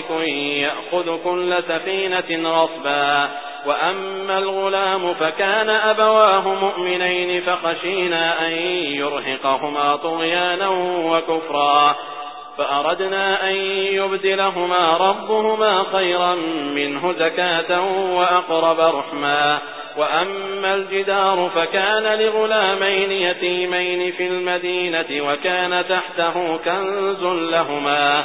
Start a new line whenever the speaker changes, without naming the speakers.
ملك يأخذ كل سفينة غصبا وأما الغلام فكان أبواه مؤمنين فخشينا أن يرهقهما طغيانا وكفرا. فأردنا أن يبدلهما ربهما خيرا منه زكاة وأقرب رحما. وأما الجدار فكان لغلامين يتيمين في المدينة وكان تحته كنز لهما.